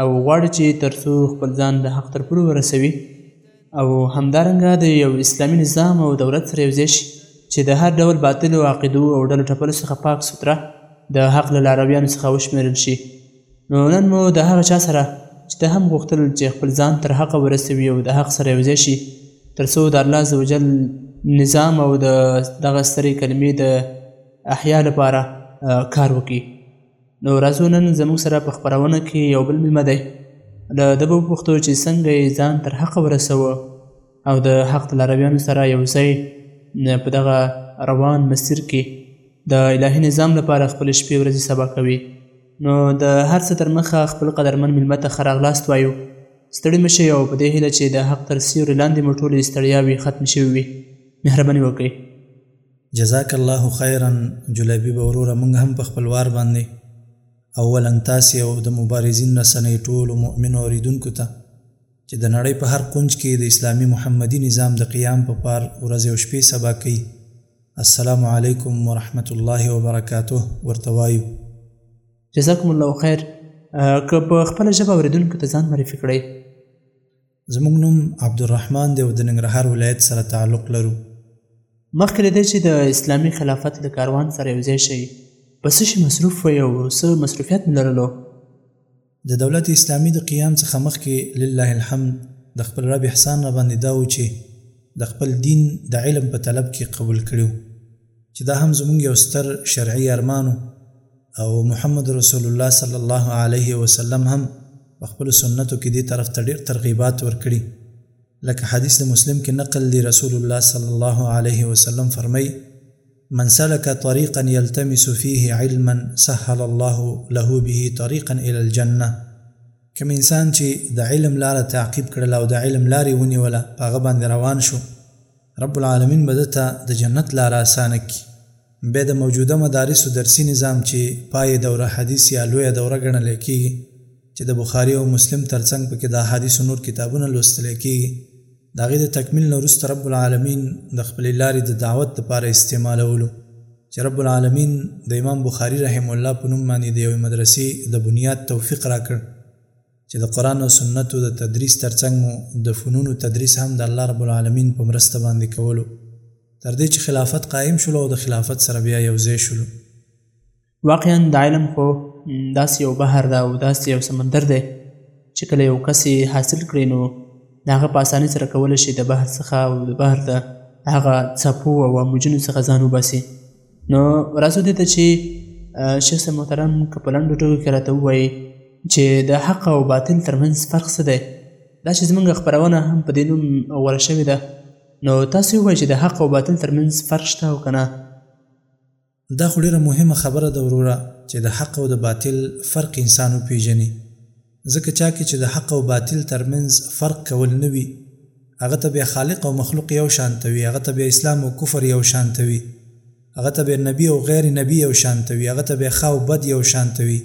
او غواړي چې تر څو خپل ځان د حق تر پولو ورسوي او همدارنګه د یو اسلامي نظام او دولت سره یوځای شي چې د هر ډول باطلو عقیدو او ډلو ټپلو څخه پاک سوتره د حق له لارویانو څخه وشمېرل شي نو نن مو د هغه چا سره چې ده هم غوښتل چې خپل ځان تر حقه ورسوي او د حق سره یوځای شي تر څو د الله عزوجل نظام او د دغه سترې کلمې د احیا لپاره کار وکړي نو راځو نن زموږ سره په خپرونه کې یو بل میلمه دی له ده به وپوښتو چې څنګه یې ځان تر حقه ورسوه او د حق د لارویانو سره یو ځای په دغه روان مسیر کې د الهي نظام لپاره خپل شپې ورځې سبا کوي نو د هر څه تر مخه خپل قدرمن میلمه ته ښه راغلاست وایو ستړي مه شئ او په دې هیله چې د حق تر سیوري لاندې مو ټولې ستړیاوې ختمې شوې وي مهرباني وکړئ جزاک الله خیرا جلیبی به وروره موږ هم په خپل وار باندې اولا تاسې او د مبارزین رسنۍ ټولو مؤمنو اوریدونکو ته چې د نړۍ په هر کونج کې د اسلامي محمدي نظام د قیام په پار ورځې او شپې سبا کوي السلام علیکم ورحمت الله وبرکاته ورته وایو جزاکم الله خیر که په خپله ژبه اورېدونکو ته ځان معرفي کړئ زموږ نوم عبدالرحمن دی او د ننګرهار ولایت سره تعلق لرو. مخکې له دې چې د اسلامي خلافت له کاروان سره یو ځای شئ، په څه شي مصروف وئ او څه مصروفیت مو لرلو؟ د دولت اسلامي د قیام څخه مخکې لله الحمد د خپل رب احسان راباندې دا وو چې د خپل دین د علم په طلب کې قبول کړي وو. چې دا هم زمونږ یو ستر شرعي ارمان او محمد رسول الله صلی الله علیه وسلم هم په خپل سنتو کې دې طرف ته ډېر ترغیبات ورکړي لکه حدیث د مسلم کې نقل دی رسول الله صلی الله علیه وسلم فرمای من سلك طريقا يلتمس فيه علما سهل الله له به طريقا الى الجنه کوم انسان چې د علم لاره تعقیب کړل او د علم لارې ونیوله هغه باندې روان شو رب العالمين به ده ته د جنت لاره اسانه کړي. بيا د موجوده مدارسو درسي نظام چي پايې دوره حديث يا لويه دوره ګڼل کيږي چي د بخاري او مسلم تر څنګ پکي د احاديثو نور کتابونه لوستل کيږي د هغې د تکميل نه وروسته رب العالمين د خپلې لاري د دعوت لپاره استعمالولو چې رب العالمین د امام بخاری رحم الله په نوم باندې د یوې مدرسې د بنیاد توفیق راکړ چې د قرآن او سنتو د تدریس تر څنګ مو د فنونو تدریس هم د الله رب العالمین په مرسته باندې کولو تر دې چې خلافت قائم شولو او د خلافت سره بیا یو ځای شولو. واقعا د علم خو داسې یو بحر ده او داسې یو سمندر دی چې کله یو کس یې حاصل کړي نو د هغه په اسانۍ سره کولی شي د بحر څخه او د بحر د هغه څپو او اموجونو څخه ځان وباسي. نو راځو دې ته چې شیخ صاحب محترم که په لنډو ټکو کې راته ووایي چې د حق او باطل ترمنځ فرق څه دی دا چې زمونږ خپرونه هم په دې نوم غوره شوې ده نو تاسو ووایئ چې د حق او باطل ترمنځ فرق شته او که نه دا خو ډېره مهمه خبره ده وروره چې د حق او د باطل فرق انسان وپېژني. ځکه چا کې چې د حق او باطل تر منځ فرق کول نه وي، هغه ته بیا خالق او مخلوق یو شانته وي، هغه ته بیا اسلام او کفر یو شانته وي، هغه ته بیا نبي او غیر نبي یو شانته وي، هغه ته بیا ښه او بد یو شانته وي،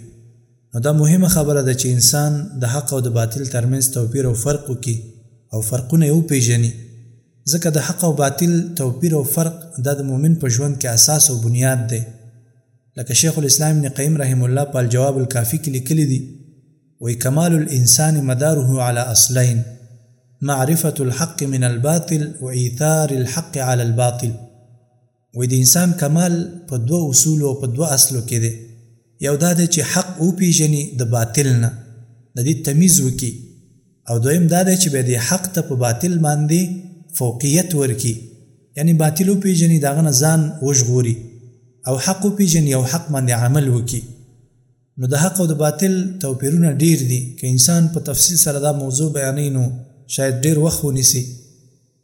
نو دا مهمه خبره ده چې انسان د حق او د باطل تر منځ توپیر او فرق وکړي او فرقونه یې وپېژني، ځکه د حق او باطل توپیر او فرق دا د مؤمن په ژوند کې اساس او بنیاد دی. لکه شیخ الاسلام ابن قیم رحمه الله په الجواب الکافی کې لیکلي دي وایي کمال الانسان مداره علی اصلین معرفة الحق من الباطل و ایثار الحق علی الباطل وایي د انسان کمال په دوه اصول او په دوه اصلو کې دی یو دا دی چې حق وپیژني د باطل نه د دې تمیز وکړي او دویم دا دی چې بیا دې حق ته په باطل باندې فوقیت ورکړي یعنی باطل وپیژني داغه نه ځان وژغوري او حق وپیژني او حق باندې عمل وکړي نو د حق او د باطل توپیرونه ډیر دي که انسان په تفصیل سره دا موضوع بیانې نو شاید ډیر وخت ونیسي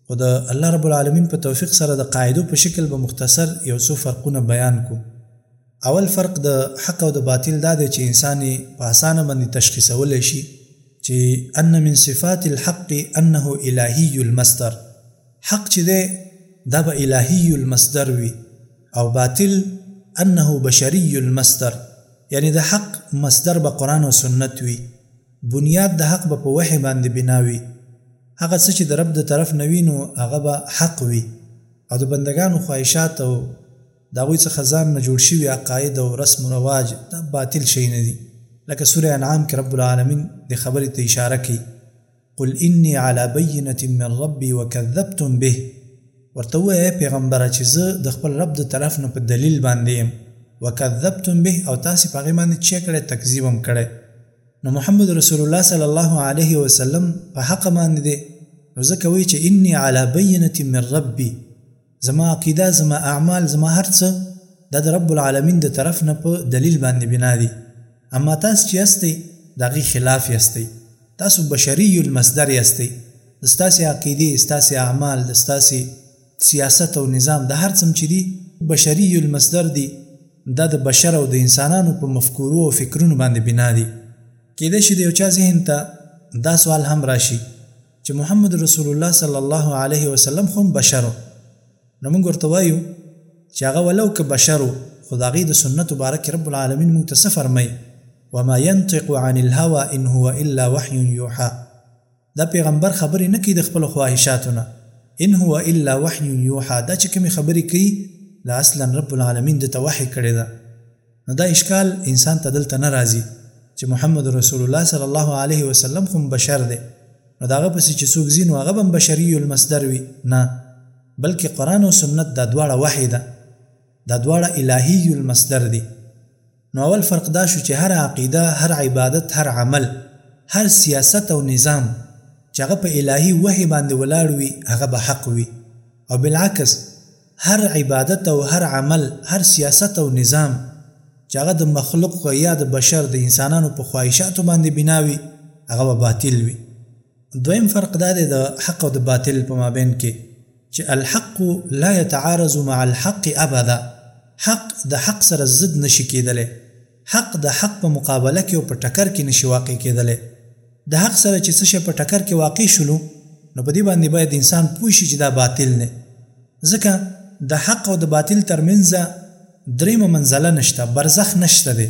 خو د الله رب العالمین په توفیق سره د قاعدو په شکل به مختصر یو څو فرقونه بیان کو اول فرق د حق او د باطل دا دی چې انسان په اسانه باندې تشخیصولی شي چې ان من صفات الحق انه الهی المصدر حق چې دی دا به الهی المصدر وي او باطل انه بشری المصدر یعنی د حق مصدر به قرآن او سنت وي بنیاد د حق به په وحی باندې بنا وي، هغه څه چې د رب د طرف نه وي نو هغه به حق وي او د بندګانو خواهشات او د هغوی څخه ځان نه جوړ شوي عقاید او رسم و رواج دا باطل شیونه دي لکه سوره انعام کې رب العالمین د خبرې ته اشاره کوي قل انی علی بینه من ربی وکذبتم به ورته وایه پیغمبره چې زه د خپل رب د طرف نه په دلیل باندې یم وکذبتم به او تاسو په هغې باندې چې کړی تکذیب هم کړی نو محمد رسول الله صلی الله علیه وسلم په حق باندې دی نو ځکه وایي چې انی علی بینه من ربی زما عقیده زما اعمال زما هر څه دا د رب العالمین د طرف نه په دلیل باندې بنا دي اما تاسو چې یاستئ د هغې خلاف یاستئ تاسو بشري المصدر یاستئ د ستاسې عقیدې ستاسې اعمال د ستاسې سیاست او نظام د هر څم چې دي بشري المصدر دي دا د بشر او د انسانانو په مفکورو او فکرونو باندې بنا دي کېدای شي د یو چا ذهن ته دا سوال هم راشي چې محمد رسول الله صلی الله علیه وسلم خو بشر نو موږ ورته وایو چې هغه ولو که بشر خو د هغې د سنتو باره کې رب العالمین موږ ته څه فرمایي وما ينطق عن الهوى ان هو الا وحي يوحى دا پیغمبر خبرې نه کوي د خپلو خواهشاتو نه، ان هو الا وحی یوحی، دا چې کومې خبرې کوي دا اصلا رب العالمین ده ته وحی کړې ده، نو دا اشکال انسان ته دلته نه راځي چې محمد رسول الله صلی الله علیه وسلم خو هم بشر دی نو د هغه پسې چې څوک ځي نو هغه به هم بشري المصدر وي نه بلکې قرآن او سنت دا دواړه وحی ده دا دواړه الهي المصدر دي نو اول فرق دا شو چې هره عقیده، هر عبادت، هر عمل، هر سیاست او نظام چې هغه په الهي وحي باندې ولاړ وي هغه به حق وي او بالعکس هر عبادت او هر عمل، هر سیاست او نظام چې هغه د مخلوق یا د بشر د انسانانو په خواهشاتو باندې بنا وي هغه به باطل وي. دویم فرق دا دی د حق او د باطل په مابین کې چې الحق لا يتعارض مع الحق ابدا، حق د حق سره ضد نه شي کېدلی، حق د حق په مقابله کې او په ټکر کې نه شي واقع کېدلی. د حق سره چې څه شی په ټکر کې واقع شولو، نو په دې باندې باید انسان پوه شي چې دا باطل دی، ځکه د حق او د باطل ترمنځ درېیمه منزله نشته، برزخ نشته دی.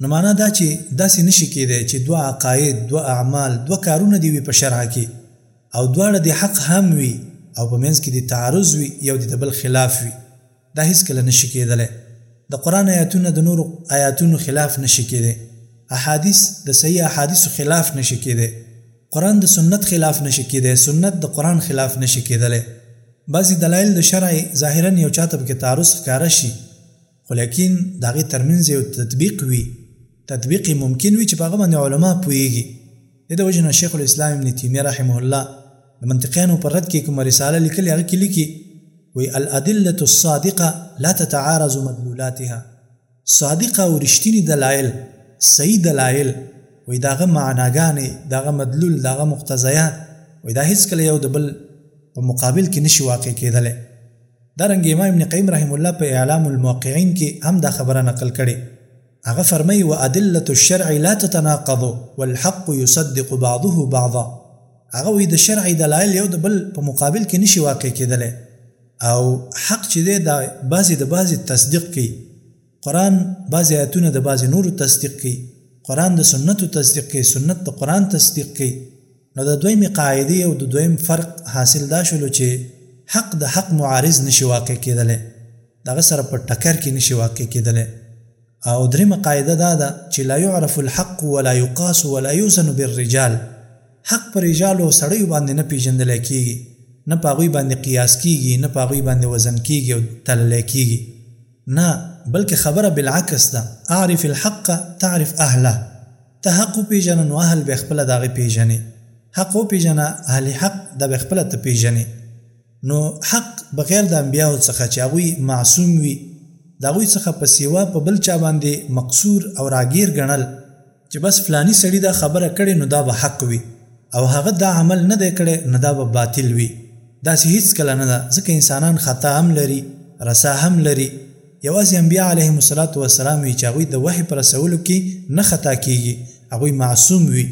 نو مانا دا چې داسې نه شي کېدای چې دوه عقاید، دوه اعمال، دوه کارونه دې وي په شرع کې او دواړه دې حق هم وي او په منځ کې دې تعارض وي، یو دې د بل خلاف وي. دا هېڅکله نه شي کېدلی. د قرآن ایاتونه د نورو ایاتونو خلاف نه شي کېدای. احادیث د صحیح احادیثو خلاف نه شي کېدای. قرآن د سنت خلاف نه شي کېدای، سنت د قرآن خلاف نه شي کېدلی. بعضې دلایل د شرع ظاهراً یو چا ته پکې تعارض ښکاره شي، خو لکين د هغې ترمنځ يو تطبيق وي، تطبيق يې ممکن وي چې په هغه باندې علماء پوهېږي، دې د وجې نه شيخ الاسلام ابن تيميه رحمه الله د منطقيانو په رد کې کومه رساله ليکلې هغه کې ليکي وایي الادلة الصادقه لا تتعارض مدلولاتها صادقه او رښتيني دلائل صحیح دلائل وایي د هغه معناګانې د هغه مدلول د هغه مقتضیات وایي دا هیڅکله یو د بل په مقابل کې نشي واقع کېدلی دا رنګه امام ابن قیم رحمه الله په اعلام الموقعین کی هم دا خبره نقل کړی هغه فرمای و ادله الشرع لا تتناقض والحق يصدق بعضه بعضا هغه وی د شرع دلایل یو د بل په مقابل کې نشي واقع کېدلی او حق چې دی دا بعضې د بعضې تصدیق کوي قرآن بعضې آیتونه د بعضې نورو تصدیق کوي قرآن د سنتو تصدیق کوي سنت د قرآن تصدیق کوي نو د دویمې قاعدې او د دویم فرق حاصل دا شولو چې حق د حق معارض نشي واقع کېدلی دغه سره په ټکر کې نشي واقع کېدلی او دریمه قاعده دا ده چې لا يعرف الحق ولا يقاس ولا يوزن بالرجال حق پر رجال او سړیو باندې نه پیژندل کیږي نه پاغوی باندې قیاس کیږي نه پاغوی باندې وزن کیږي او تلل کیږي نه بلکه خبره بالعکس ده، اعرف الحق تعرف اهله، ته حق وپېژنه نو اهل به خپله د هغه پېژنې، حق وپېژنه اهل حق دا به خپله ته پېژنې، نو حق بغیر د انبیاوو څخه چې هغوی معصوم وي، د هغوی څخه په سیوا په بل چا باندې مقصور او راګېر ګڼل، چې بس فلاني سړي دا خبره کړې نو دا به حق وي او هغه دا عمل نه دی کړی نو دا به باطل وي داسې هیڅکله نه ده ځکه انسانان خطا هم لري رسا هم لري یوازې انبیا علیهم الصلاة والسلام وي چې هغوی د وحي په رسولو کې نه خطا کیږي هغوی معصوم وي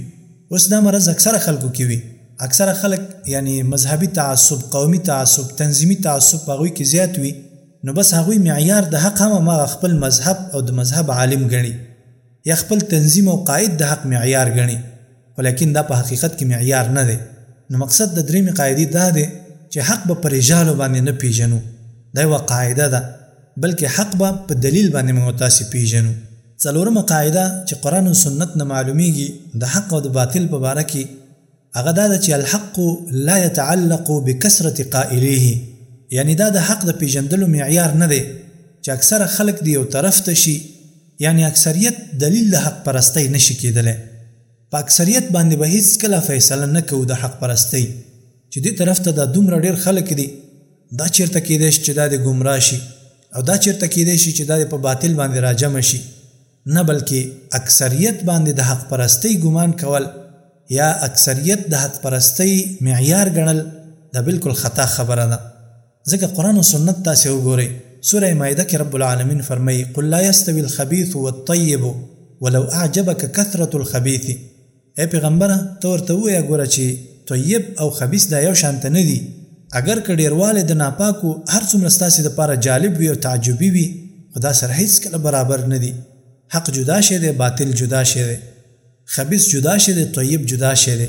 اوس دا مرض اکثره خلکو کې وي اکثره خلک یعنی مذهبي تعصب قومي تعصب تنظیمي تعصب په هغوی کې زیات وي نو بس هغوی معیار د حق هم ما خپل مذهب او د مذهب عالم ګڼي یا خپل تنظیم او قاید د حق معیار ګڼي خو لیکن دا په حقیقت کې معیار نه دی نو مقصد د دریمې قاعدې دا دی چې حق به په رجالو باندې نه پیژنو دا یوه قاعده ده بلکې حق به په دلیل باندې موږ تاسې پیژنو څلورمه قاعده چې قرآن او سنت نه معلومیږي د حق او د باطل په باره کې هغه دا ده چې الحق لا يتعلق بکثرت قائلیه یعنی دا د حق د پیژندلو معیار نه دی چې اکثره خلک دی یو طرف ته شي یعنې اکثریت دلیل د حق پرستۍ نه شي کېدلی. په اکثریت باندې به هېڅکله فیصله نه کوو د حق پرستۍ چې دې طرف ته دا دومره ډېر خلک دي، دا چېرته کېدای شي چې دا دې ګمراه شي او دا چېرته کېدای شي چې دا دې په باطل باندې راجمع شي، نه بلکې اکثریت باندې د حق پرستۍ ګمان کول یا اکثریت د حق پرستۍ معیار ګڼل دا بالکل خطا خبره ده. ځکه قرآن او سنت تاسې وګورئ، سورة مائده کې رب العالمين فرمايي، قل لا يستوي الخبيث والطيب ولو اعجبک کثرة الخبيث، اې پېغمبره! ته ورته ووايه ګوره چې طيب او خبيث دا يو شانته نه دي، اګر که ډېروالی د ناپاکو هر څومره ستاسې لپاره جالب وي او تعجبي وي، خو دا سره هېڅکله برابر نه دي، حق جدا شی دی، باطل جدا شی دی، خبيث جدا شی دی، طيب جدا شی دی.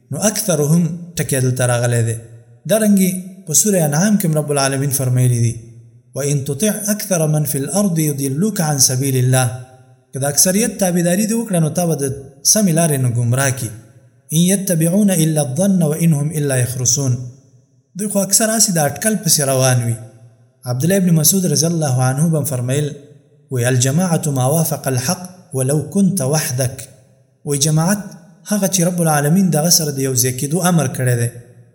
نو اکثرهم ټکی دلته راغلی دی دارنګي په سوره انعام کې رب العالمین فرمایلی دی وان تطع اکثر من فی الارض یضلوک عن سبیل الله که د اکثریت تابعداري دې وکړه نو تا به د سمې لارې نه ګمراه کړي ان یتبعون الا الظن وان هم الا یخرسون دوی خو اکثر هسې د اټکل پسې روان وي عبدالله ابن مسعود رضی الله عنه به فرمایل وی الجماعة ما وافق الحق ولو كنت وحدك وایي جماعت هغه چې رب العالمین د هغه سره د یو ځای کېدو امر کړی دی،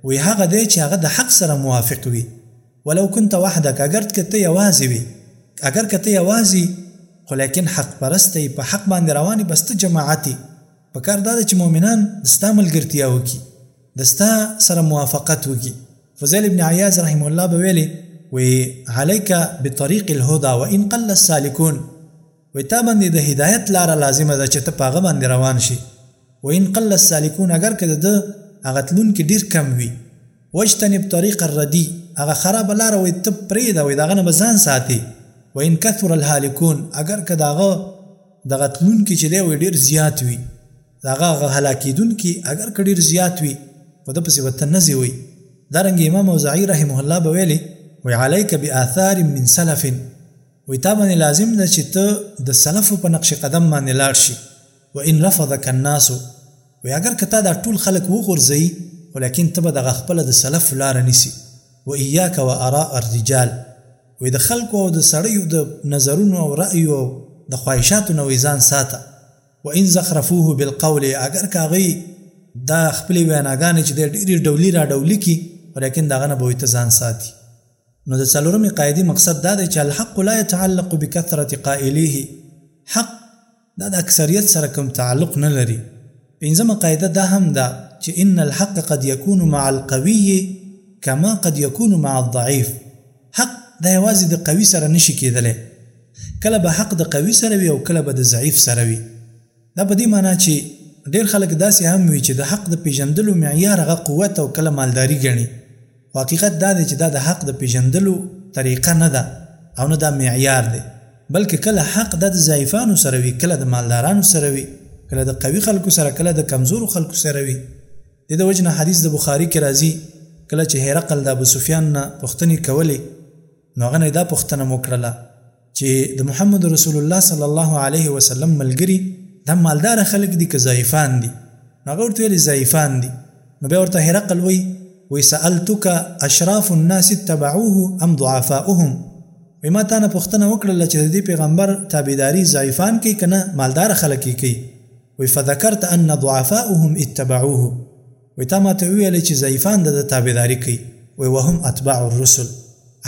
وایي هغه دی چې هغه د حق سره موافق وي، ولو کنت وحدک اګر که ته یوازې وي، اګر که ته یوازې یي، خو لیکن حق پرسته یي، په حق باندې روان یي، بس ته جماعت یي، په کار دا ده چې مؤمنان د ستا ملګرتیا وکړي، د ستا سره موافقت وکړي، فضیل ابن عیاض رحمه الله به ویلې وایي علیک بطریق الهدی وان قل السالکون، وایي تا باندې د هدایت لاره لازمه ده چې ته په هغه باندې روان شي وان قل السالکون اګر که د ده هغه تلونکي ډېر کم وي واجتنب طریق الردي هغه خرابه لاره وایي ته پرېږده وایي د هغه نه به ځان ساتې وان کثر الهالکون اګر که د هغه دغه تلونکي چې دی وایي ډېر زیات وي د هغه هغه هلاکېدونکي اګر که ډېر زیات وي خو ده پسې به ته نه ځې وایي دارنګ امام اوزعی رحمه الله به ویلي وی علیک بآثار من سلف وایي تا باندې لازم ده چې ته د سلفو په نقش قدم باندې لاړ شي وان رفضک الناس وایي اګر که تا دا ټول خلک وغورځوي خو لیکن ته به دغه خپله د سلف لاره نیسي و ایاک و اراء الرجال وایي د خلکو او د سړیو د نظرونو او رأیو او د خواهشاتو نه وایي ځان ساته وان زخرفوه بالقول اګر که هغوی دا خپلې ویناګانې چې دی ډېرې ډولي را ډولي کړي ولیکن د هغه نه به وایي ته ځان ساتي نو د څلورمې قاعدې مقصد دا دی چې الحق لا يتعلق بکثرة قائليه، حق دا د اکثریت سره کوم تعلق نه لري. پنځمه قاعده دا هم ده چې ان الحق قد يكون مع القوي کما قد يكون مع الضعيف، حق دا یوازې د قوي سره نه شي کېدلی، کله به حق د قوي سره وي او کله به د ضعیف سره وي. دا په دې مانا چې ډېر خلک داسې هم وي چې د حق د پېژندلو معیار هغه قوت او کله مالداري ګڼي، خو حقیقت دا دی چې دا د حق د پېژندلو طریقه نه ده او نه دا معیار دی، بلکې کله حق د ضعیفانو سره وي، کله د مالدارانو سره وي، کله د قوي خلکو سره، کله د کمزورو خلکو سره وي. دې د وجې نه حدیث د بخاري کې راځي، کله چې هرقل د ابوسفیان نه پوښتنې کولې، نو هغه نه دا پوښتنه مو کړله چې د محمد رسول الله صلی الله علیه وسلم ملګري دا مالدار خلک دي که ضعیفان دي نو هغه ورته ویلي ضعیفان دي نو بیا ورته هرقل وایي وی سألتک اشراف الناس اتبعوه ام ضعفاؤهم وی ما تا نه پوښتنه وکړله چې د دې پیغمبر تابعداري ضعیفان کوي که نه مالدار خلک یې کوي وی فذکرت ان ضعفاؤهم اتبعوه وی تا ماته ویلی چی ضعیفان د ده تابعداری کوي وی وهم اتباع الرسل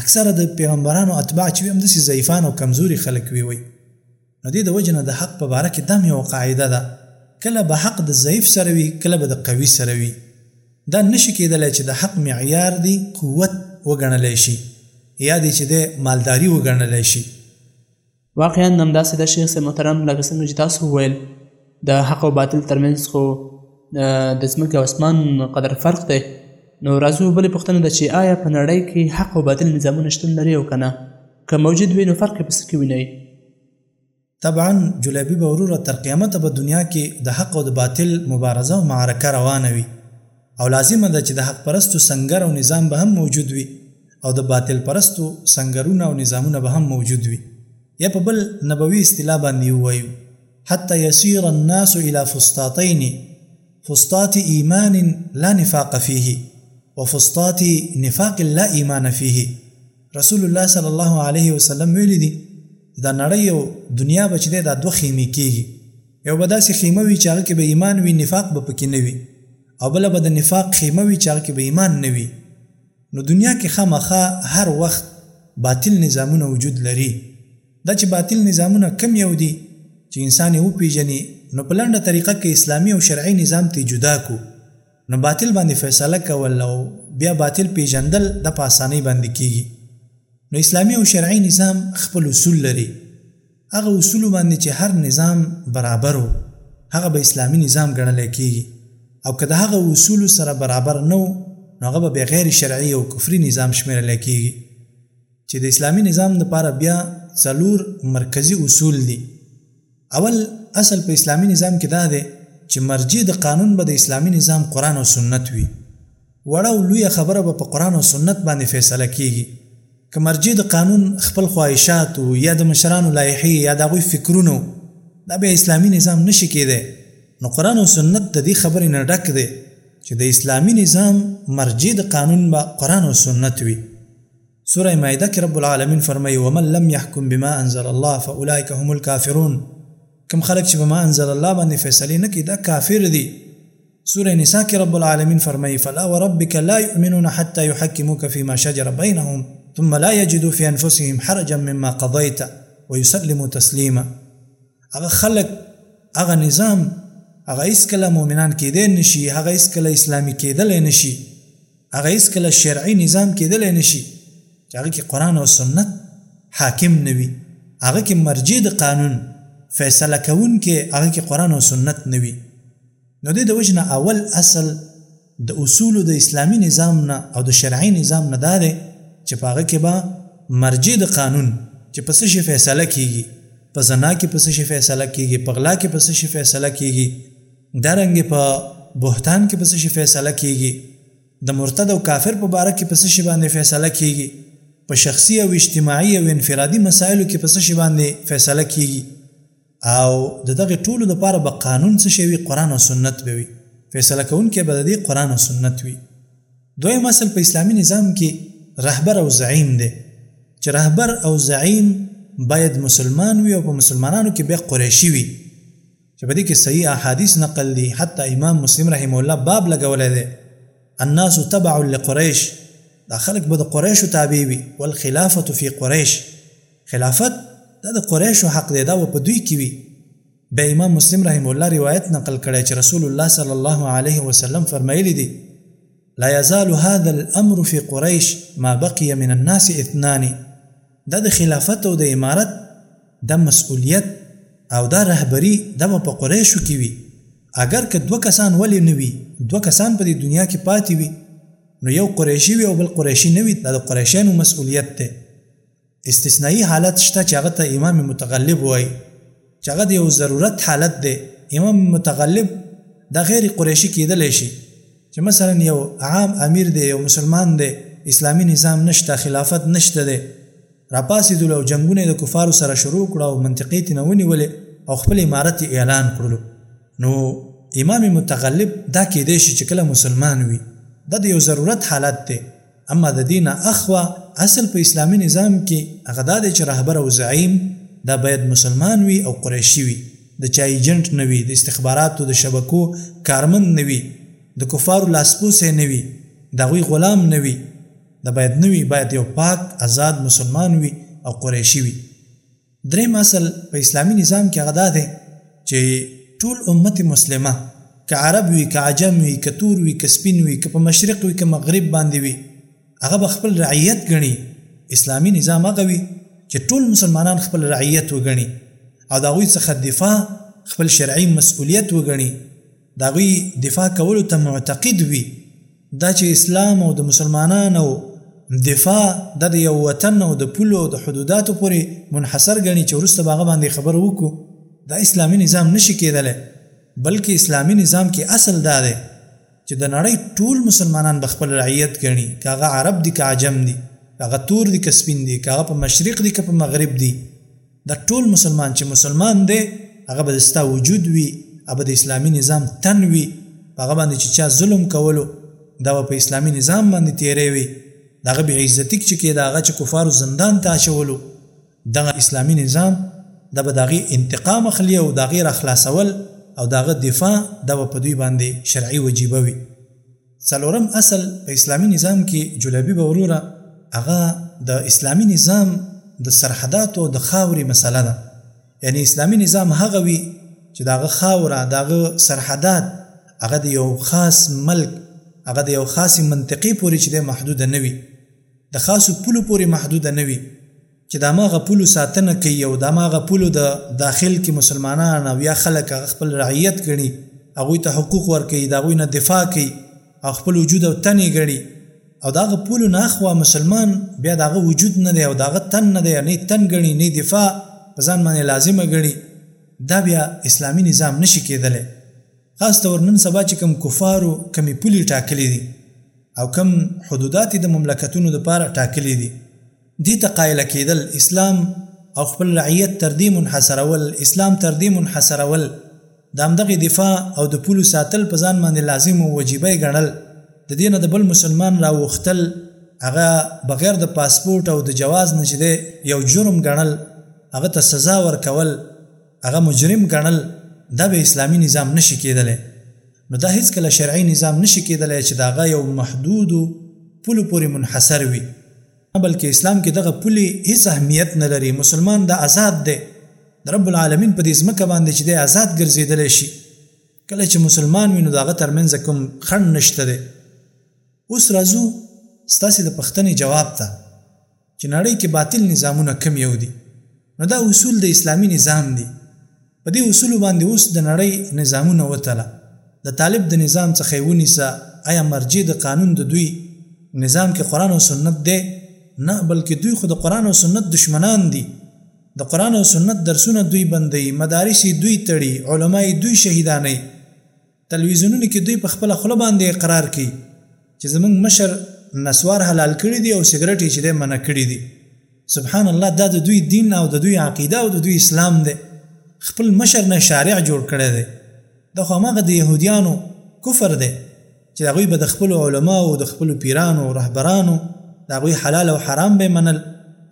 اکثره د پیغمبرانو اتباع چی وی همدسی ضعیفان او کمزوری خلک وی وی نو دی د وجه نه د حق په باره کی دام یوه قاعده ده کله به حق د ضعیف سره وی کله به د قوی سره وی دا نشی کیدلی چی د حق معیار دی قوت وګڼلی شي یا دی چی دی مالداری وګڼلی شي واقعا همداسې ده شیخ صاحب محترم لکه څنګه چې تاسو وویل د حق او باطل ترمنځ خو د ځمکې او اسمان قدر فرق دی نو راځو بلې پوښتنه ده چې آیا په نړۍ کې حق او باطل نظامونه شتون لري او که نه که موجود وي نو فرق یې په څه کې وینئ طبعا جلیبی به وروره تر قیامته به دنیا کې د حق او د باطل مبارزه او معرکه روانه وي او لازمه ده چې د حق پرستو سنګر او نظام به هم موجود وي او د باطل پرستو سنګرونه او نظامونه به هم موجود وي یا په بل نبوي اصطلاح باندې ووایو حتی یسیر الناس الى فسطاطین فسطاط ایمان لا نفاق فيه وفسطاط نفاق لا ایمان فيه رسول الله صلی الله علیه وسلم ویلي دي دا نړۍ او دنیا به چې دی دا دوه خیمې کېږي یو به داسې خیمه وي چې هغه کې به ایمان وي نفاق به پکې نه وي او بله به د نفاق خیمه وي چې هغه کې به ایمان نه وي نو دنیا کې خامخا هر وخت باطل نظامونه وجود لري دا چې باطل نظامونه کم یو دي چې انسان یې وپیژني نو په لنډه طریقه کې اسلامي او شرعي نظام ته جدا کو نو باطل باندې فیصله کول او بیا باطل پیژندل د په اسانۍ باندې کیږي نو اسلامي او شرعي نظام خپل اصول لري هغه اصول باندې چې هر نظام برابرو هغه به اسلامي نظام ګڼل کیږي او که د هغه اصول سره برابر نه نو هغه به غیر شرعي او کفري نظام شمیرل کیږي چې د اسلامي نظام لپاره بیا څلور مرکزی اصول دي اول اصل په اسلامي نظام کې دا دی چې مرجع د قانون به د اسلامي نظام قرآن او سنت وي. وړه او لویه خبره به په قرآن او سنت باندې فیصله کېږي. که مرجع د قانون خپل خواهشات وو یا د مشرانو لایحې یا د هغوی فکرونه وو، دا بیا اسلامي نظام نه شي کېدای. نو قرآن او سنت د دې خبرې نه ډک دی چې د اسلامي نظام مرجع د قانون به قرآن او سنت وي. سوره مائده کې رب العالمین فرمایي ومن لم يحكم بما انزل الله فاولئک هم الكافرون کوم خلک چې بما انزل الله باندې فیصله نه کوي دا کافر دي سوره نساء کې رب العالمین فرمایي فلا وربك لا يؤمنون حتى يحكموك فيما شجر بينهم ثم لا يجدوا في انفسهم حرجا مما قضيت ويسلموا تسليما هغه خلک هغه نظام هغه هیڅ کله مؤمنان کېدای نشي هغه هیڅ کله اسلامي کېدلی نشي هغه هیڅکله شرعي نظام کېدلی نه شي چې هغه کې قرآن او سنت حاکم نه وي هغه کې مرجع د قانون فیصله کوونکی هغه کې قرآن او سنت نه وي نو دې د وجه نه اول اصل د اصول د اسلامی نظام نه او د شرعي نظام نه دا دی چې په هغه کې به مرجع د قانون چې په څه شي فیصله کیږي په زنا کې په څه شي فیصله کیږي په غلا کې په څه شي فیصله کیږي دا رنګه په بهتان کې په څه شي فیصله کیږي؟ د مرتد او کافر په باره کې په څه شي باندې فیصله کیږي؟ په شخصي او اجتماعي او انفرادي مسایلو کې په څه شي باندې فیصله کیږي؟ او د دغه ټولو لپاره به قانون څه شي وي قران او سنت به وي فیصله کوونکی به د دې قران او سنت وي دویم اصل په اسلامي نظام کې رهبر او زعیم دی چې رهبر او زعیم باید مسلمان وي او په مسلمانانو کې به قریشي وي چې په دې کې صحیح احادیث نقل دي حتی امام مسلم رحمه الله باب لګولی دی الناس تبع لقریش دا خلک به د قریشو تابع وي والخلافه فی قریش خلافت دا د قریشو حق دی دا به په دوی کې وي بیا امام مسلم رحم الله روایت نقل کړی چې رسول الله صلی الله علیه وسلم فرمایلی دی لا يزال هذا الامر في قريش ما بقي من الناس اثنان دا د خلافت او د امارت دا مسؤلیت او دا رهبری دا به په قریشو کې وي اگر که دوه کسان ولې نه وي دوه کسان په دې دنیا کې پاتې وي نو یو قریشي وي او بل قریشي نه وي دا د قریشانو مسؤلیت دی استثنایی حالت شته چې هغه ته امام متغلب وایي چې هغه د یو ضرورت حالت دی امام متغلب دا غیر قریشی کېدلی شي چې مثلا یو عام امیر دی یو مسلمان دی اسلامی نظام نشته خلافت نشته دی راپاسېدل او جنگونه د کفارو سره شروع کړه او منطقې تی نه ونیولې او خپل امارت اعلان کړلو نو امام متغلب دا کېدی شي چې کله مسلمان وي دا د یو ضرورت حالت دی اما د دې نه اخوا اصل په اسلامي نظام کې هغه دا دی چې رهبر او زعیم دا باید مسلمان وي او قریشي وي، د چا ایجنټ نه وي، د استخباراتو د شبکو کارمند نه وي، د کفارو لاسپوڅی نه وي، د هغوی غلام نه وي، دا باید نه وي، باید یو پاک، ازاد مسلمان وي او قریشي وي. دریم اصل په اسلامي نظام کې هغه دا دی چې ټول امت مسلمه که عرب وي که عجم وي که تور وي که سپین وي که په مشرق وي که مغرب باندې وي هغه به خپل رعیت ګڼي اسلامي نظام هغه وي چې ټول مسلمانان خپل رعیت وګڼي او د هغوی څخه دفاع خپل شرعي مسؤلیت وګڼي د هغوی دفاع کولو ته معتقد وي، دا چې اسلام او د مسلمانانو دفاع دا د یو وطن او د پولو او د حدوداتو پورې منحصر ګڼي چې وروسته به هغه باندې خبره وکړو، دا اسلامي نظام نه شي کېدلی، بلکې اسلامي نظام کې اصل دا دی چې د نړۍ ټول مسلمانان به خپل رعیت ګڼي، که هغه عرب دي که عجم دي، که هغه تور دي که سپین دي، که هغه په مشرق دي که په مغرب دي. دا ټول مسلمان چې مسلمان دی هغه به ستا وجود وي هغه د اسلامي نظام تن وي په هغه باندې چې چا ظلم کولو دا په اسلامي نظام باندې تیرې وي دغه به عزتیک چې کې داغه چې کفارو زندان ته اچولو دغه اسلامي نظام د بداغي انتقام اخلي او دغه را خلاصول او دغه دفاع د په دوی باندې شرعي وجيبه وي څلورم اصل په اسلامي نظام کې جلبي به وروره هغه د اسلامي نظام د سرحداتو د خاورې مسله ده یعنی اسلامي نظام هغه وي چې داغه خاوره داغه سرحدات هغه د یو خاص ملک هغه د یو خاص منطقې پورې چې د محدود نه وي د خاصو پولو پورې محدود نه وي چې د هماغه پولو ساتنه کوي او د هماغه پولو د داخل کې مسلمانان او یا خلک هغه خپل رعیت ګڼي هغوی ته حقوق ورکوي د هغوی نه دفاع کوي او خپل وجود او تن یې ګڼي او دغه پولو نه اخوا مسلمان بیا دغه وجود نه دی او دغه تن نه دی نه تن ګڼي نه دفاع په ځان باندې لازمه ګڼي دا بیا اسلامي نظام نشي کېدلی خاص طور نن سبا چې کوم کفارو کمی پولې ټاکلې دي او کم حدودات د مملکتونو لپاره ټاکلې دي دې ته قایله کیدل اسلام او خپل رعیت تر دې منحصرول اسلام تر دې منحصرول د همدغې دفاع او د پولو ساتل په ځان باندې لازم او وجیبه ګڼل د دې نه د بل مسلمان راوختل هغه بغیر د پاسپورت او د جواز نه چې دی یو جرم ګڼل هغه ته سزا ورکول هغه مجرم ګڼل دا به اسلامی نظام نشي کېدلی نو دا هیڅ کله شرعي نظام نشي کېدلی چې دا غا یو محدود پولو پورې منحصر وي بلکې اسلام کې دغه پولې هیڅ اهمیت نه لري مسلمان د آزاد دی د رب العالمین په دې ځمکه باندې چې د آزاد ګرځېدلی شي کله چې مسلمان وي نو د هغه ترمنځ کوم خنډ نشته دی اوس راځو ستاسې د پښتنې جواب ته چې نړۍ کې باطل نظامونه کم یو دي نو دا اصول د اسلامي نظام دي په دې اصولو باندې اوس د نړۍ نظامونه وتله، د طالب د نظام څخه یې ونیسه، ایا مرجع د قانون د دوی نظام کې قرآن او سنت دی؟ نه، بلکې دوی خو د قرآن او سنت دشمنان دي، د قرآن او سنت درسونه دوی بندوي، مدارس یې دوی تړي، علما یې دوی شهیدانوي. تلویزیونونو کې دوی په خپله خوله باندې اقرار کوي چې زمونږ مشر نسوار حلال کړي دي او سګرټ یې چې دی منع کړي دي سبحان الله دا د دوی دین او د دوی عقیده او د دوی اسلام دی خپل مشر نه شارع جوړ کړی دی دا خو هماغه د یهودیانو کفر دی چې هغوی به د خپلو علماو د خپلو پیرانو او رهبرانو د هغوی حلال او حرام به منل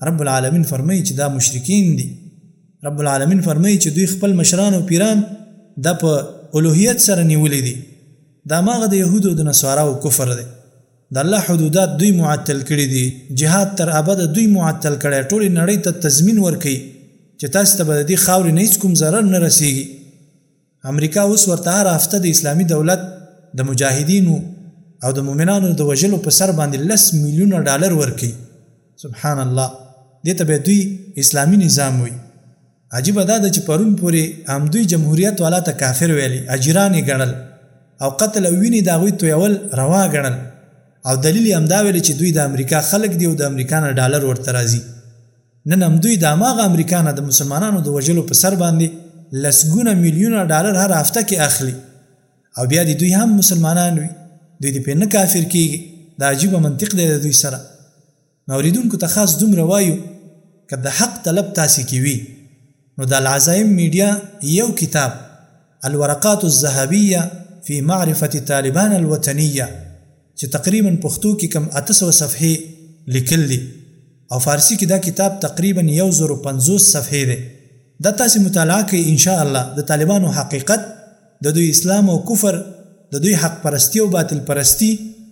رب العالمین فرمایي چې دا مشرکین دي رب العالمین فرمایي چې دوی خپل مشران او پیران د په الوهیت سره نیولې دي دا ماغه د يهودو د نصاراو کفر دی د الله حدودات دوی معطل کړي دي جهاد تر ابد دوی معطل کړي ټول نړۍ ته تضمین ورکړي چې تاسو ته به د خاورې نه هیڅ کوم ضرر نه رسیږي امریکا اوس ورته هره هفته د اسلامي دولت د مجاهدینو او د مؤمنانو د وژلو په سر باندې لس میلیونه ډالر ورکوي سبحان الله دې ته به دوی اسلامي نظام وي عجیبه دا ده چې پرون پورې همدوی جمهوریت والا ته کافر ویلي اجیران یې ګڼل او قتل او وینې د هغوی تویول روا ګڼل او دلیل یې همدا ویلي چې دوی د امریکا خلک دي او د امریکا نه ډالر ورته راځي نن همدوی د هماغه امریکا نه د مسلمانانو د وژلو په سر باندې لسګونه میلیونه ډالر هره هفته کې اخلي او بیا دې دوی هم مسلمانان وي دوی دې پې نه کافر کیږي دا عجیبه منطق دی د دوی سره نو اوریدونکو ته خاص دومره وایو که د حق طلب تاسې کې وي نو د العزایم میډیا یو کتاب الورقات الذهبيه في معرفة طالبان الوطنيه چې تقريبا پښتو کې کوم اته سوه صفحې ليکل دي او فارسي کې دا کتاب تقريبا يو زر او پنځوس صفحې دی دا تاسې مطالعه کړئ ان شاء الله د طالبانو حقيقت د دوی اسلام او کفر د دوی حق پرستی او باطل پرستی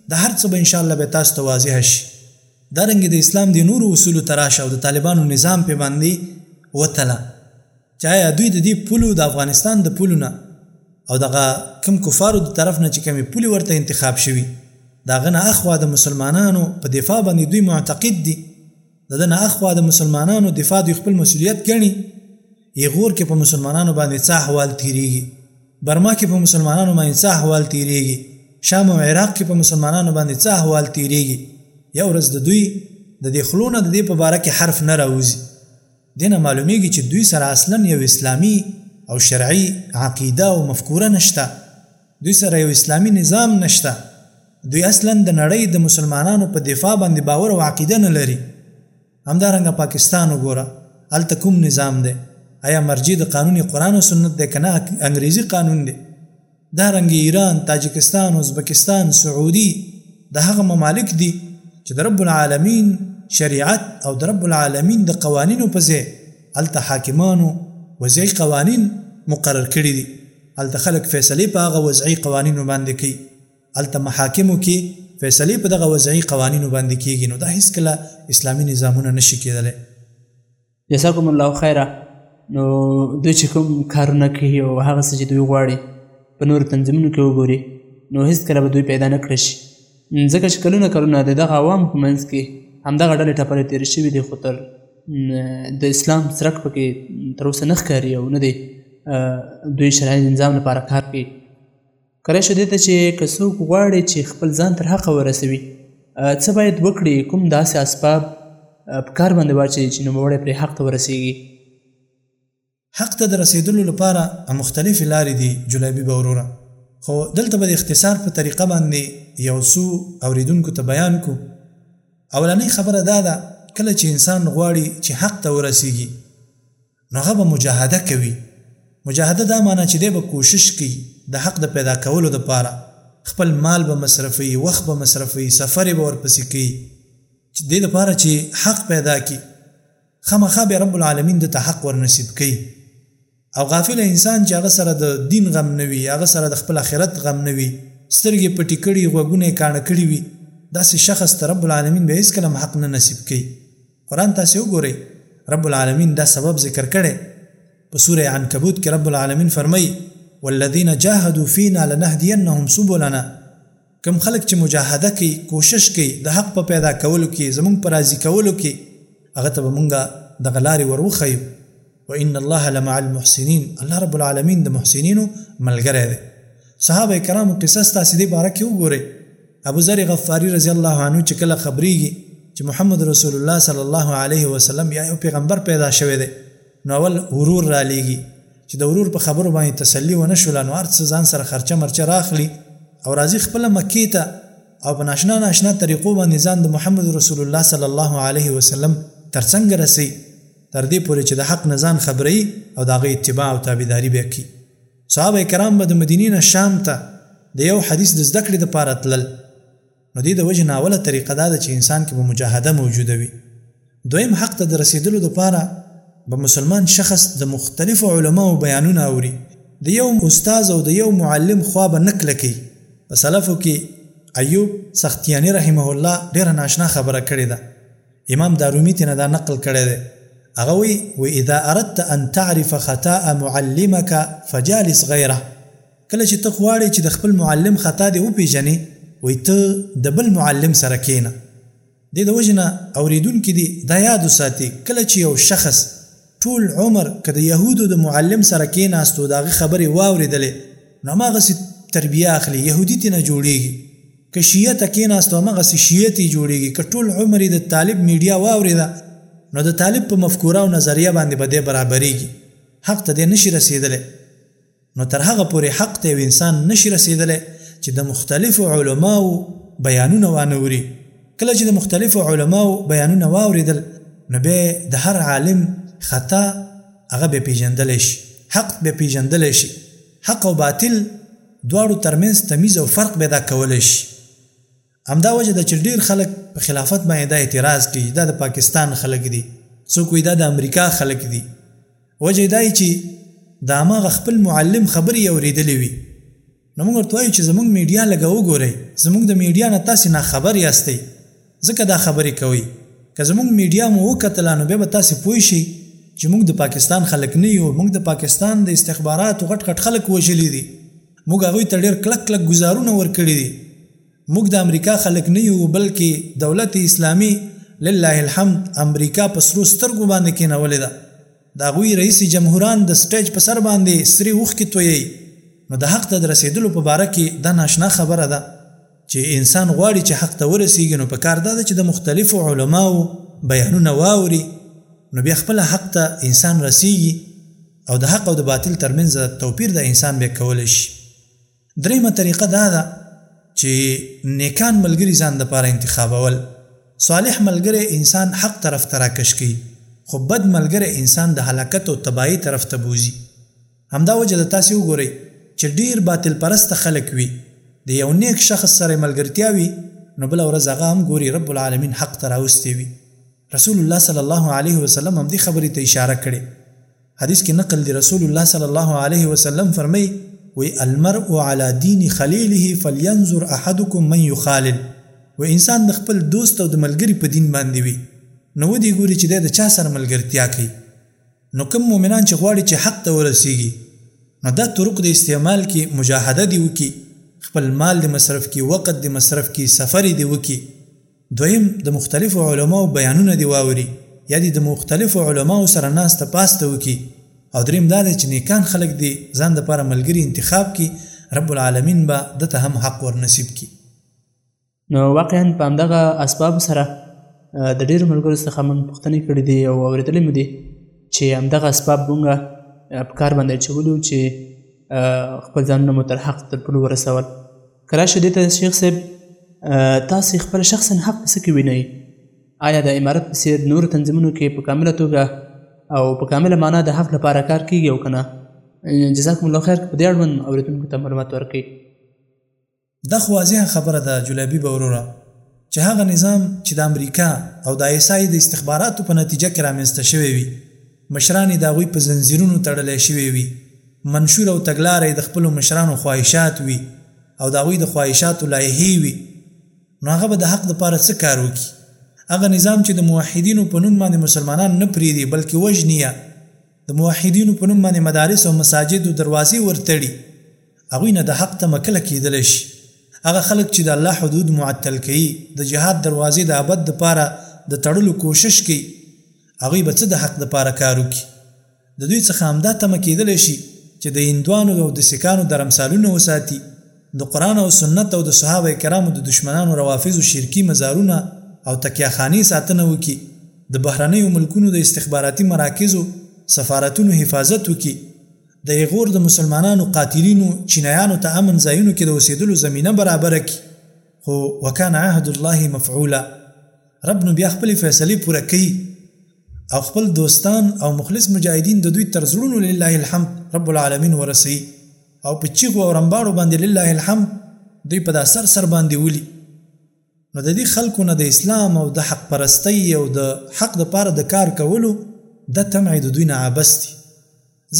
د هر څه به ان شاء الله به تاسو ته واضح شي دا رنګ د اسلام د نورو اصولو تراشه او د طالبانو نظام په باندې وتله چې آیا دوی د دې پولو د افغانستان د پولو نه او دغه کم کفارو د طرف نه چې کمی پولی ورته انتخاب شوی دا غنه اخوا د مسلمانانو په دفاع باندې دوی معتقد دي د دنه اخوا د مسلمانانو دفاع دوی خپل مسولیت ګڼي یغور کې په مسلمانانو باندې څه احوال تیریږي برما کې په مسلمانانو باندې څه احوال تیریږي شام او عراق کې په مسلمانانو باندې څه احوال تیریږي یو ورځ د دوی د دې خلونه د دې په باره کې حرف نه راوځي دې نه معلومېږي چې دوی سره اصلا یو اسلامي او شرعي عقیده او مفکوره نشته دوی سره یو اسلامي نظام نشته دوی اصلا د نړۍ د مسلمانانو په دفاع باندې باور او عقیده نه لري همدارنګه پاکستان وګوره هلته کوم نظام دی آیا مرجع د قانون قرآن او سنت دی که نه انګریزي قانون دی دا رنګ ایران، تاجکستان، ازبکستان، سعودي د هغه ممالک دي چې د رب العالمین شریعت او د رب العالمین د قوانینو په ځای هلته حاکمانو وضعي قوانین مقرر کړي دي هلته خلک فیصلې په هغه وضعي قوانینو باندې کوي هلته محاکمو کې فیصلې په دغه وضعي قوانینو باندې کیږي نو دا هیڅکله اسلامي نظامونه نشي کېدلی جزاکم الله خیره نو دوی چې کوم کارونه کوي او هغه څه چې دوی غواړي په نورو تنظیمونو کې وګوري نو هېڅکله به دوی پیدا نه کړی شي ځکه چې کلونه کلونه د دغه عوامو په منځ کې همدغه ډلې ټپلې تېرې شوي دي خو تر د اسلام څرک پکې تر اوسه نه ښکاري او نه دی دوی شرعي نظام لپاره کار کوي کره شو دې ته چې که څوک غواړي چې خپل ځان تر حقه ورسوي څه باید وکړي کوم داسې اسباب په کار باندې واچوي چې نوموړی پرې حق ته ورسیږي. حق ته د رسیدلو لپاره مختلفې لارې دي جلیبي به وروره خو دلته به د اختصار په طریقه باندې یو څو اوریدونکو ته بیان کړو اولنۍ خبره دا ده کله چې انسان غواړي چې حق ته ورسیږي نو هغه به مجاهده کوي، مجاهده دا معنی چې دی به کوشش کوي د حق د پیدا کولو لپاره، خپل مال به مصرفوي، وخت به مصرفوي، سفر یې به ورپسې کوي، چې دې لپاره چې حق پیدا کړي، خامخا به رب العالمین ده ته حق ورنصیب کوي، او غافل انسان چې هغه سره د دین غم نه وي، هغه سره د خپل اخرت غم نه وي، سترګې یې پټې کړي، غوږونه یې کاڼه کړي وي، داسې شخص ته رب العالمین بیا هېڅکله هم حق نه نصیب کوي. قرآن تاسې وګورئ رب العالمین دا سبب ذکر کړی په سوره عنکبوت کې رب العالمین فرمایي والذین جاهدوا فینا لنهدینهم سبلنا کم خلک چې مجاهده کوي کوشش کوي د حق په پیدا کولو کې زمونږ په راضي کولو کې هغه ته به مونږ دغه لارې وروښیو وان الله لمع المحسنین الله رب العالمین د محسنینو ملګری دی صحابه کرامو قصه ستاسو دی باره کې وګورئ ابو ذر غفاری رضی الله عنه چې کله خبريږي چې محمد رسول الله صلی الله علیه وسلم یا یو پیغمبر پیدا شوی دی نو اول ورور را لیږي چې د ورور په خبرو باندې تسلی ونه شول نو هر څه ځان سره خرچه مرچه راخلی او راځي خپل مکی ته او په ناشنا ناشنا طریقو باندې ځان د محمد رسول الله صلی الله علیه وسلم ترڅنګ رسي تر دې پورې چې د حق نه ځان خبروي او د هغه اتباع او تابعداري به کوي صحابه کرام به د مدینې نه شام ته د یو حدیث د زده کړې لپاره تلل نو دې د وجې ناوله طریقه دا ده چې انسان کې به مجاهده موجوده وي دویم حق ته د رسیدلو لپاره به مسلمان شخص د مختلفو علماو بیانونه اوري د یو استاد او د یو معلم خوا به نکله کوي په سلفو کې ایوب سختیانی رحمه الله ډیره ناشنا خبره کړې ده امام دارومی تینا دا نقل کړی دی هغه وی و اذا اردت ان تعرف خطا معلمك فجالس غيره کله چې ته غواړې چې د خپل معلم خطا دې وپیژنې وای ته د بل معلم سره کینه د د وجنه اوریدونکو دي دا یاد ساتي کله چې یو شخص ټول عمر که د یهودو د معلم سره کیناست او د هغه خبرې واوریدلې نو هماغسې تربیه اخلي، یهودي ترینه جوړیږي. که شیعه ته کیناست هماغسې شیعه ترې جوړیږي. که ټول عمر یې د طالب میډیا واوریده نو د طالب په مفکوره او نظریه باندې به دی برابریږي. حق ته دی نشي رسیدلی. نو تر هغه پورې حق ته یو انسان نشي رسېدلی چې د مختلفو علماو بیانونه وانه وري کله چې د مختلفو علماو بیانونه واورېدل نو به د هر عالم خطا هغه به پیژندل شي حق به پیژندل شي حق او باطل دواړو ترمنځ تمیز او فرق به دا کول شي همدا وجه ده چې ډیر خلک په خلافت باندې دا اعتراض کوي دا د پاکستان خلک دي څوک وایي دا د امریکا خلک دي وجه دا چې دا ماغه خپل معلم خبرې اورېدلې وي نو موږ ورته وایو چې زموږ میډیا لږه وګورئ زموږ د میډیا نه تاسې نه خبر یاستئ ځکه دا خبرې کوي که زموږ میډیا مو وکتله نو بیا به تاسې پوه شئ چې موږ د پاکستان خلک نه یو موږ د پاکستان د استخباراتو غټ غټ خلک وژلي دي موږ هغوی ته ډېر کلک کلک ګزارونه ورکړي دي موږ د امریکا خلک نه یو بلکې دولت اسلامي لله الحمد امریکا په سرو سترګو باندې کینولې ده د هغوی رئیس جمهوران د سټیج په سر باندې سرې اوښکې تویي نو د حق ته د رسېدلو په باره کې دا ناشنا خبره ده چې انسان غواړي چې حق ته ورسیږي نو په کار دا ده چې د مختلفو علماو بیانونه واوري نو بیا خپل حق ته انسان رسیږي او د حق او د باطل ترمنځ توپیر د انسان بیا کول شي درېمه طریقه دا ده چې نیکان ملګري ځان د پاره انتخابول صالح ملګری انسان حق طرف ته راکش کوي خو بد ملګری انسان د هلاکت او تباهي طرف ته بوزي همدا وجه د تاسو وګورئ چې ډیر باطل پرست خلک وي د یو نیک شخص سره ملګرتیا وي نو بل ورځ هغه هم ګوري رب العالمین حق ته راوستي وي رسول الله صلی الله علیه وسلم هم دې خبرې ته اشاره کړې حدیث کې نقل دی رسول الله صلی الله علیه وسلم فرمایي وی المرء علی دین خلیله فلینظر احدکم من یخالل و انسان د خپل دوست او د ملګری په دین باندې وي نو ودی ګوري چې د چا سره ملګرتیا کوي نو کوم مؤمنان چې غواړي چې حق ته ورسیږي نو دا طرق د استعمال کې مجاهده دی وکي خپل مال د مصرف کې وقت د مصرف کې سفر دی وکي دویم د مختلفو علماو بیانونه دې واوري یا دې د مختلفو علماو سره ناسته پاسته وکړي او دریم دا دی چې نیکان خلک دې ځان دپاره ملګري انتخاب کړي رب العالمین به ده ته هم حق ورنصیب کړي نو واقعا په همدغه اسبابو سره د ډېرو ملګرو څخه موږ پوښتنې کړې دي او اورېدلې مو دي چې همدغه اسباب موږ په کار باندې اچولي چې خپل ځانونه مو تر حق تر پولو ورسول که راشه دې ته شیخ صاحب تاسې خپل شخصا حق په څه کې وینئ؟ آیا د امارت په څېر نورو تنظیمونو کې په کامله توګه او په کامله معنا د حق لپاره کار کېږي او که نه؟ جزاکم الله خیر که په دې اړوند اورېدونکو ته معلومات ورکړئ. دا خو واضحه خبره ده جلابي به وروره. چې هغه نظام چې د امریکا او د آی اس آی د استخباراتو په نتیجه کې رامنځته شوی وي، مشران یې د هغوی په زنځیرونو تړلی شوی وي، منشور او تګلاره یې د خپلو مشرانو خواهشات وي او د هغوی د خواهشاتو لایحې وي، نو هغه به د حق لپاره څه کار وکړي؟ هغه نظام چې د موحدینو په نوم باندې مسلمانان نه پرېږدي بلکې وژني یا د موحدینو په نوم باندې مدارس او مساجدو دروازې ورتړي، هغوی نه د حق تمه کله کیدلی شي؟ هغه خلک چې د الله حدود معطل کوي، د جهاد دروازې د ابد لپاره د تړلو کوشش کوي، هغوی به څه د حق لپاره کار وکړي؟ د دوی څخه همدا تمه کیدلی شي چې د هندوانو او د سیکانو درمسالونه وساتي، د قرآن او سنت او د صحابه کرامو د دشمنانو روافضو شرکي مزارونه او تکیه خانې ساتنه وکړي، د بهرنیو ملکونو د استخباراتي مراکزو، سفارتونو حفاظت وکړي، د ايغور د مسلمانانو قاتلينو چينايانو ته امن ځايونو کې د اوسېدلو زمينه برابره کړي خو وکان عهد الله مفعولا رب نو بیا خپل فیصله پوره کوي او خپل دوستان او مخلص مجاهدین د دوی تر زړونو لله الحمد رب العالمین ورسي او په چیغو او رمباړو باندې لله الحمد دوی په دا سر سر باندې ولي نو د دې خلکو نه د اسلام او د حق پرستۍ او د حق د پاره د کار کولو دا تمعې د دوی نه عبث دي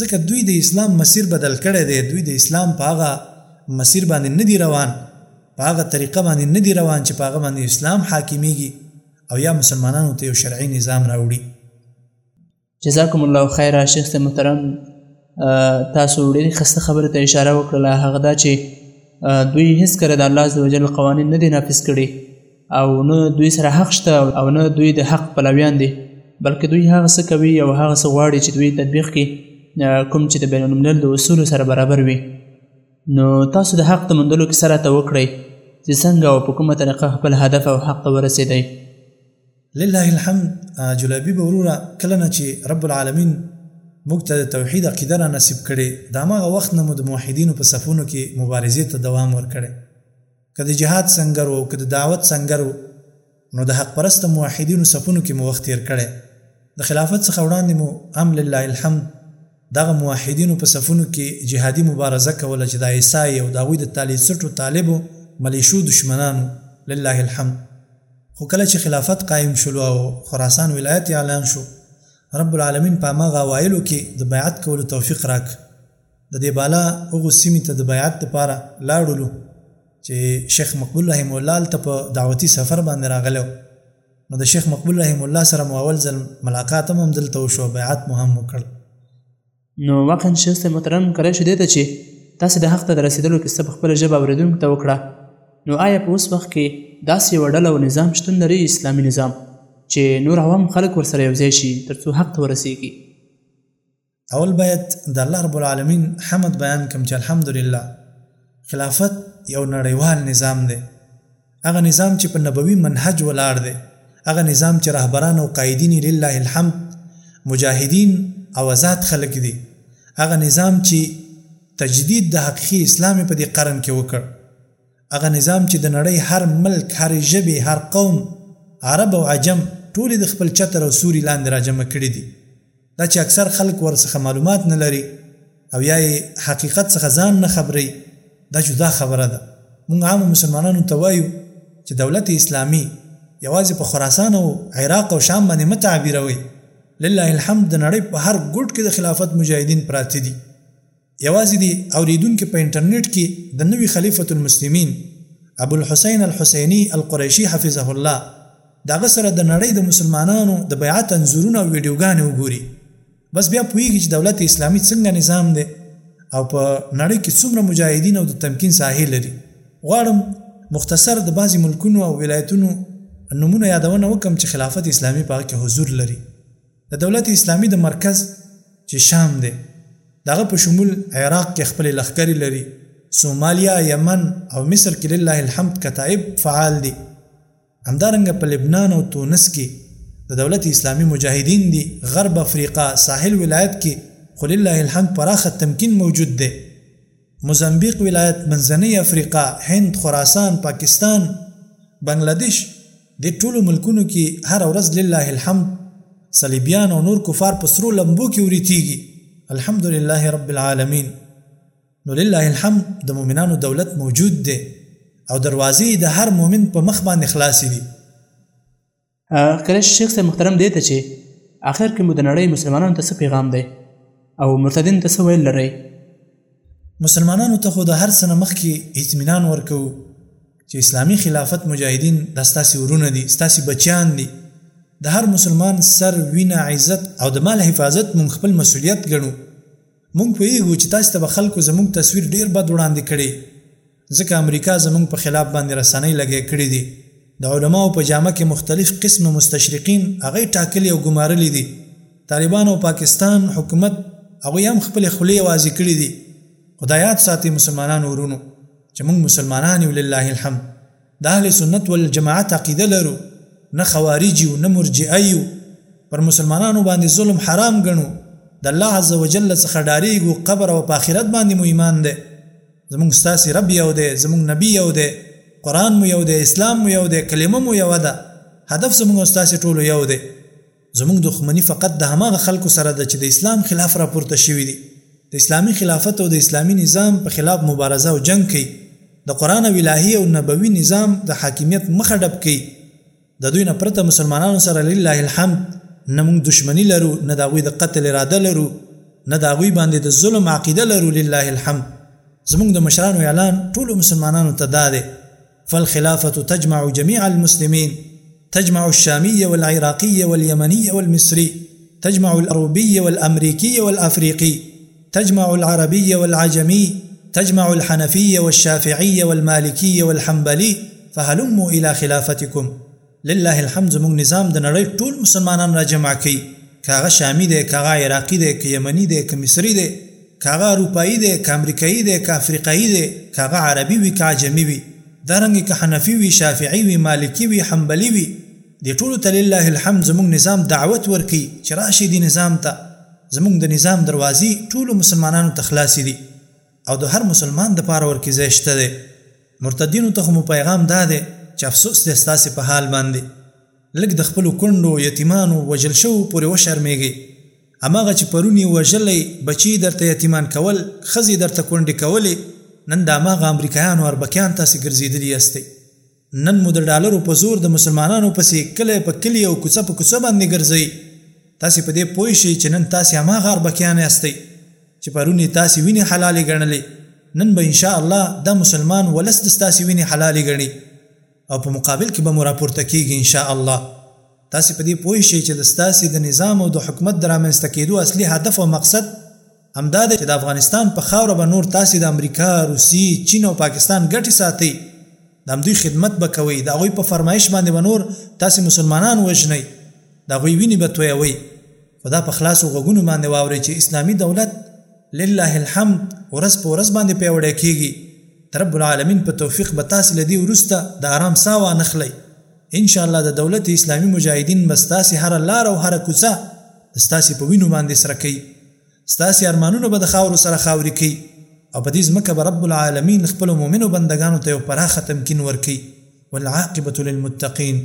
ځکه دوی د اسلام مسیر بدل کړی دی دوی د اسلام په هغه مسیر باندې نه دی روان په هغه طریقه باندې نه دی روان چې په هغه باندې اسلام حاکمیږي او یا مسلمانانو ته یو شرعي نظام راوړي جزاکم الله خیرا شیخ صاحب محترم تاسو ډېرې خسته خبرې ته اشاره وکړله هغه دا چې دوی هیڅکله د الله عزوجل قوانین نه دي نافذ کړي او نه دوی سره حق شته او نه دوی د حق پلویان دي بلکې دوی هغه څه کوي او هغه څه غواړي چې دوی تطبیق کړي کوم چې د بین الملل د اصولو سره برابر وي نو تاسو د حق د موندلو کیسه راته وکړئ چې څنګه او په کومه طریقه خپل هدف او حق ته ورسېدئ لله الحمد جلابي به وروره کله نه چې رب العالمین موږ ته د توحید عقیده را نصیب کړي د هماغه وخت نه مو د موحدینو په صفونو کې مبارزې ته دوام ورکړي که د جهاد سنګر وو که د دعوت سنګر وو نو د حق پرست موحدینو صفونو کې مو وخت تیر کړي د خلافت څخه وړاندې مو هم لله الحمد دغه موحدینو په صفونو کې جهادي مبارزه کوله چې د عیسای او د هغوی د طالعڅټو طالبو ملیشو دښمنانو لله الحمد خو کله چې خلافت قایم شولو او خراسان ولایت اعلان شو رب العالمین په هماغه اوایلو کې د بیعت کولو توفیق راک د دې بالا هغو سیمې ته د بیعت دپاره لاړلو چې شیخ مقبول رحمه الله هلته په دعوتي سفر باندې راغلی نو د شیخ مقبول رحیم الله سره مو اول ځل ملاقات هم همدلته وشو بیعت مو هم وکړ نو واقعا شیخ صاحب محترم کله شو دې ته چې تاسې د حق ته د رسېدلو کیسه په خپله ژبه اورېدونکو ته وکړه نو آیا په اوس وخت کې داسې یوه ډله او نظام شتون لري اسلامي نظام چې نور عوام خلک ورسره یوځای شي تر څو حق ته ورسېږي اول باید د الله رب العالمین حمد بیان کوم چې الحمدلله خلافت یو نړیوال نظام دی هغه نظام چې په نبوي منهج ولاړ دی هغه نظام چې رهبران او قائدین لله الحمد مجاهدین او آزاد خلک دي هغه نظام چې تجدید د حقیقي اسلام په دې قرن کې وکړ هغه نظام چې د نړۍ هر ملک هر ژبه هر قوم عرب او عجم ټول د خپل چتر او سوري لاندې راجمع کړي دي دا چې اکثر خلک ورڅخه معلومات نه لري او یا یې حقیقت څخه ځان نه خبروي دا جدا خبره ده موږ عامو مسلمانانو ته وایو چې دولت اسلامي یوازې په خراسان او عراق او شام باندې مه تعبیروئ لله الحمد د نړۍ په هر ګوټ کې د خلافت مجاهدین پراته دي یوازې دې اوریدونکي په انټرنیټ کې د نوي خلیفة المسلمین ابوالحسین الحسیني القریشي حفظه الله د هغه سره د نړۍ د مسلمانانو د بیعت انځورونه او ویډیوګانې وګوري بس بیا پوهیږي چې دولت اسلامي څنګه نظام دی او په نړۍ کې څومره مجاهدین او د تمکین ساحې لري غواړم مختصر د بعضی ملکونو او ولایتونو نمونه یادونه وکم چې خلافت اسلامی په کې حضور لري د دولت اسلامي د مرکز چې شام دی د هغه په شمول عراق کې خپلې لښکرې لري، سومالیا، یمن او مصر کې لله الحمد کتائب فعال دي، همدارنګه په لبنان او تونس کې د دولت اسلامي مجاهدین دي، غرب افریقا، ساحل ولایت کې خو لله الحمد پراخه تمکین موجود دی. موزمبیق ولایت، منځنۍ افریقا، هند، خراسان، پاکستان، بنګلادیش، دې ټولو ملکونو کې هره ورځ لله الحمد صلیبیان او نور کفار په سرو لمبو کې وریتیږي. الحمد لله رب العالمین. نو لله الحمد د مؤمنانو دولت موجود دی او دروازې یې د هر مؤمن په مخ باندې خلاصې دي. کله شیخ صاحب محترم دې ته چې اخر کې مو د نړۍ مسلمانانو ته څه پیغام دی او مرتدین ته څه ویل لرئ مسلمانانو ته خو د هر څه نه مخکې اطمینان ورکو چې اسلامي خلافت مجاهدین دا ستاسې ورونه دي ستاسې بچیان دي د هر مسلمان سر وینه عزت او د مال حفاظت مونږ خپل مسولیت ګڼو مونږ پوهیږو چې تاسو ته به خلکو زموږ تصویر ډیر بد وړاندې کړي ځکه امریکا زمونږ په خلاف باندې رسنۍ لګی کړی دي د علماو په جامه کې مختلف قسم مستشرقین هغه یې ټاکلی او ګمارلی دي طالبان او پاکستان حکومت هغوی هم خپل خلی وازی کړی دي خدایات ساتي مسلمانانو ورونو چې مونږ مسلمانان یو لله الحمد د اهل سنت والجماعت عقیده لرو، نه خوارج یو، نه مرجئه یو، پر مسلمانانو باندې ظلم حرام ګڼو، د الله عزوجل څخه ډاریږو، قبر او په اخرت باندې مو ایمان دی، زموږ ستاسې رب یو دی، زموږ نبی یو دی، قرآن مو یو دی، اسلام مو یو دی، کلمه مو یوه ده، هدف زموږ او ستاسې ټولو یو دی. زموږ دښمني فقط د هماغه خلکو سره ده چې د اسلام خلاف راپورته شوي دي، د اسلامي خلافت او د اسلامي نظام په خلاف مبارزه او جنګ کوي، د قرآن او الهي او نبوي نظام د حاکمیت مخه ډب کوي. د دوی نه پرته مسلمانانو سره لله الحمد نه موږ دښمني لرو، نه د هغوی د قتل اراده لرو، نه د هغوی باندې د ظلم عقیده لرو، لله الحمد. زموږ د مشرانو اعلان ټولو مسلمانانو ته دا دی، فالخلافه تجمع جميع المسلمين تجمع الشامية والعراقية واليمنية والمصري تجمع الأوروبي والأمريكي والأفريقي تجمع العربي والعجمي تجمع الحنفية والشافعية والمالكية والحنبلي فهلموا إلى خلافتكم لله الحمد زموږ نظام د نړۍ ټول مسلمانان را جمع کوي که هغه شامي دی که هغه عراقي دی که یمني دی که مصري دی که هغه اروپایي دی که امریکایي دی که افریقایي دی که هغه عربي وي که عجمي وي دا رنګ که حنفي وي شافعي وي مالکي وي حنبلي وي دې ټولو ته لله الحمد زموږ نظام دعوت ورکوي چې راشئ دې نظام ته زموږ د نظام دروازې ټولو مسلمانانو ته خلاصې دي. او د هر مسلمان د پاره ورکی ځای شته دی مرتدینو ته خو مو پیغام دا دی چې افسوس دی ستاسې په حال باندې لږ د خپلو کونډو یتیمانو وژل شوو پورې وشرمېږئ هماغه چې پرونی وژلی بچی درته یتیمان کول ښځې درته کونډې کولې نن د هماغه امریکایانو اربکیان تاسې ګرځېدلي یاستئ نن مو د ډالرو په زور د مسلمانانو پسې کلی په کلی او کوڅه په کوڅه باندې ګرځئ تاسې په دې پوه شئ چې نن تاسې هماغه اربکیان یاستئ چې پرون یې تاسې وینې حلالې ګڼلې نن به انشاء الله دا مسلمان ولس د ستاسې وینې حلالې ګڼي او په مقابل کې به مو راپورته کیږي انشاء الله تاسې په دې پوه شئ چې د ستاسې د نظام او د حکومت د رامنځته کېدو اصلي هدف او مقصد همدا دی چې د افغانستان په خاوره به نور تاسې د امریکا، روسیې، چین او پاکستان ګټې ساتئ، د همدوی خدمت به کوئ، د هغوی په فرمایش باندې به نور تاسې مسلمانان وژنئ، د هغوی وینې به تویوئ، خو دا په خلاصو غوږونو باندې واورئ چې اسلامي دولت لله الحمد ورځ په ورځ باندې پیاوړی کېږي، د رب العالمین په توفیق به تاسې له دې وروسته د ارام ساه وانخلئ. ان شاء الله د دولت اسلامي مجاهدين به ستاسې هره لار او هره کوڅه د ستاسې په وينو باندې سره کوي ستاسې ارمانونه به د خاورو سره خاوري کوي او په دې ځمکه به رب العالمین خپل مؤمنو بندگانو ته یو پراخه تمکین ورکي والعاقبه للمتقین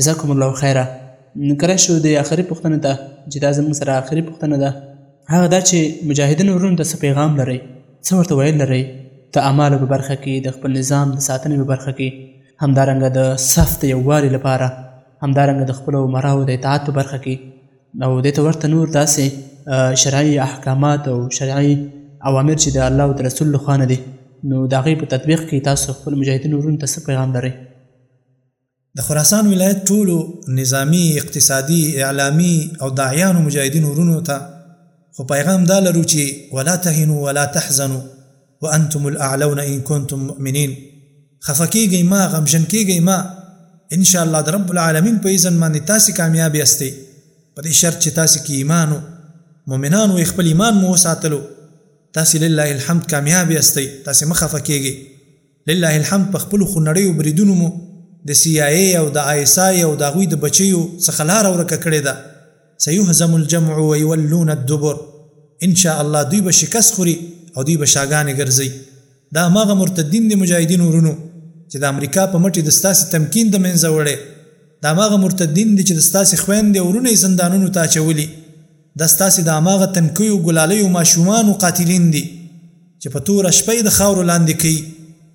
جزاکم الله خیره کله شو د آخري پوښتنې ته چې دا زموږ سره آخري پوښتنه ده هغه دا چې مجاهدینو ورونو ته څه پیغام لرئ څه ورته ویل لرئ د اعمالو په برخه کې د خپل نظام د ساتنې په برخه کې همدارنګه د صف د یووالي لپاره، همدارنګه د خپلو امراوو د اطاعت په برخه کې او دې ته ورته نور داسې شرعي احکامات او شرعي اوامر چې د الله او د رسول له خوا نه دي، نو د هغوی په تطبیق کې تاسو خپلو مجاهدینو وروڼو ته څه پیغام لرئ؟ د خراسان ولایت ټولو نظامي، اقتصادي، اعلامي او داعیانو مجاهدینو وروڼو ته خو پیغام دا لرو چې، ولا تهنوا ولا تحزنوا، وانتم الاعلون ان کنتم مؤمنین خفه کیږئ ما غمژن کیږئ ما ان شاء الله د رب العالمین په اذن باندې تاسو کامیاب یاستئ په دې شرط چې تاسو کې ایمان وو مؤمنانو یې خپل ایمان مو وساتلو تاسو لله الحمد کامیاب یاستئ تاسو مخه فکیږئ لله الحمد په خپل خنړیو بریدونو مو د سی آی ای او د آی اس آی او د هغوی د بچیو څخه لاره ورکه کړې ده سيهزم الجمع ويولون الدبر ان شاء الله دوی به شکست خوري او دوی به شاګانې ګرځي دا هماغه مرتدین دي مجاهدین ورونو چې د امریکا په مټې د ستاسې تمکین د منځه وړی دا هماغه مرتدین دي چې د ستاسې خویندې ورونه یې زندانونو ته اچولي دا ستاسې د هماغه تنکیو ګلالیو ماشومانو قاتلین دي چې په توره شپه یې د خاورو لاندې کړئ،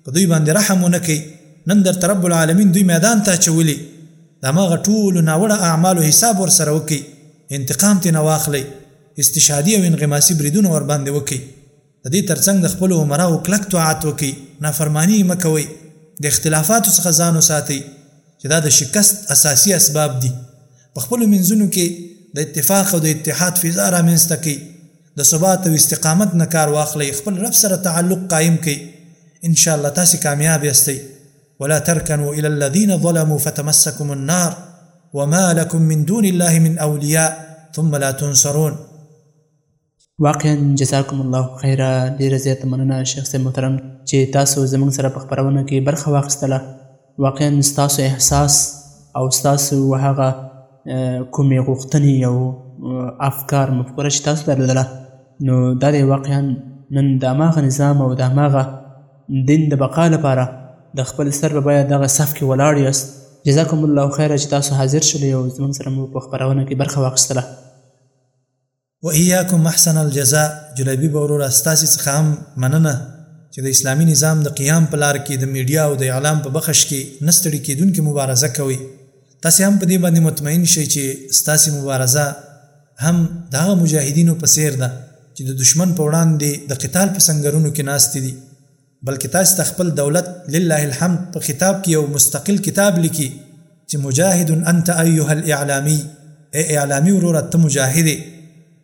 په دوی باندې رحم ونه کړئ، نن درته رب العالمین دوی میدان ته اچولي، د هماغه ټولو ناوړه اعمالو حساب ورسره وکړئ، انتقام ترېنه واخلئ، استشهادي او انغماسي بریدونه ورباندې وکړئ، د دې ترڅنګ د خپلو امراوو کلک طاعت وکړئ، نافرماني یې مه کوئ، د اختلافاتو څخه ځان وساتئ، چې دا د شکست اساسي اسباب دي، په خپلو منځونو کې د اتفاق او د اتحاد فضا رامنځته کړئ، د ثبات او استقامت نه کار واخلئ خپل رب سره تعلق قائم کړئ ان شاء الله تاسو کامیاب یاستئ ولا تركنوا الى الذين ظلموا فتمسكم النار وما لكم من دون الله من اولياء ثم لا تنصرون واقعا جزاکم الله خیرا ډیره زیاته مننه شیخ صاحب محترم چې تاسو زموږ سره په خپرونه کې برخه واخیستله واقعاً ستاسو احساس او ستاسو هغه کومې غوښتنې او افکار مفکوره چې تاسو درلودله نو دا دی واقعاً نن د هماغه نظام او د هماغه دین د بقا لپاره د خپل سر په بیه دغه صف کې ولاړ یاست. جزاکم الله خیرا چې تاسو حاضر شولئ او زموږ سره مو په خپرونه کې برخه واخیستله. و ایاکم احسن الجزاء جلیبی بوروره ستاسو څخه هم مننه چې د اسلامي نظام د قیام په لار کې د میډیا او د اعلام په بخش کې نستړي کېدونکې مبارزه کوي تاسو هم په دې باندې مطمئن شئ چې ستاسو مبارزه هم د هغه مجاهدینو په څیر ده چې د دشمن په وړاندې د قتال په سنګرونو کې ناست دي بلکې تاسې ته خپل دولت لله الحمد په خطاب کې یو مستقل کتاب لیکي چې مجاهد انت ایها الاعلامی اے اعلامی وروره ته مجاهد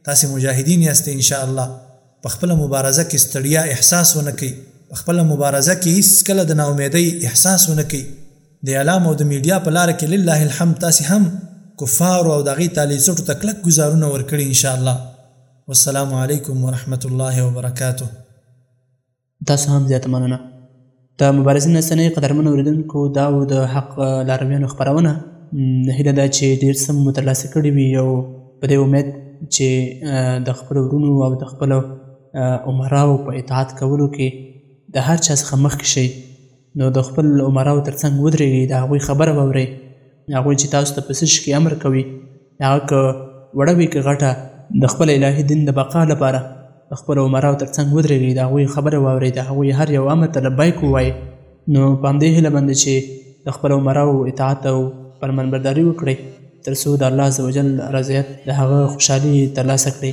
تاسې مجاهدین یاست ان شاء الله په خپل مبارزه کې ستړیا احساس ونکړئ په خپل مبارزه کې هیڅ کله د ناامیدۍ احساس ونه کوي د اعلام او د میډیا په لار کې لله الحمد تاسو هم کفار او دغه تالیڅټو تکلک گزارونه ورکړي ان شاء الله والسلام علیکم ورحمت الله وبرکاته تاسو هم زیاته مننه د مبارزین رسنۍ قدرمن اوریدونکو دا و د حق لارویانو خبرونه هیله ده چې ډیر څه مو ترلاسه کړي وي او په دې امید چې د خپل ورونو او د خپل عمراو په اطاعت کولو کې د هر چا څخه مخکې شئ نو د خپل امراو تر څنګ ودرېږئ، د هغوی خبره واورئ، هغوی چې تاسو ته په څه شي کې امر کوي، هغه که وړه وي که غټه، د خپل الهي دین د بقا لپاره د خپلو امراو تر څنګ ودرېږئ، د هغوی خبره واورئ، د هغوی هر یو امر ته لبیک ووایئ، نو په همدې هیله باندې چې د خپلو امراو اطاعت او فرمانبرداري وکړئ، تر څو د الله عزوجل رضایت، د هغه خوشحالي ترلاسه کړئ.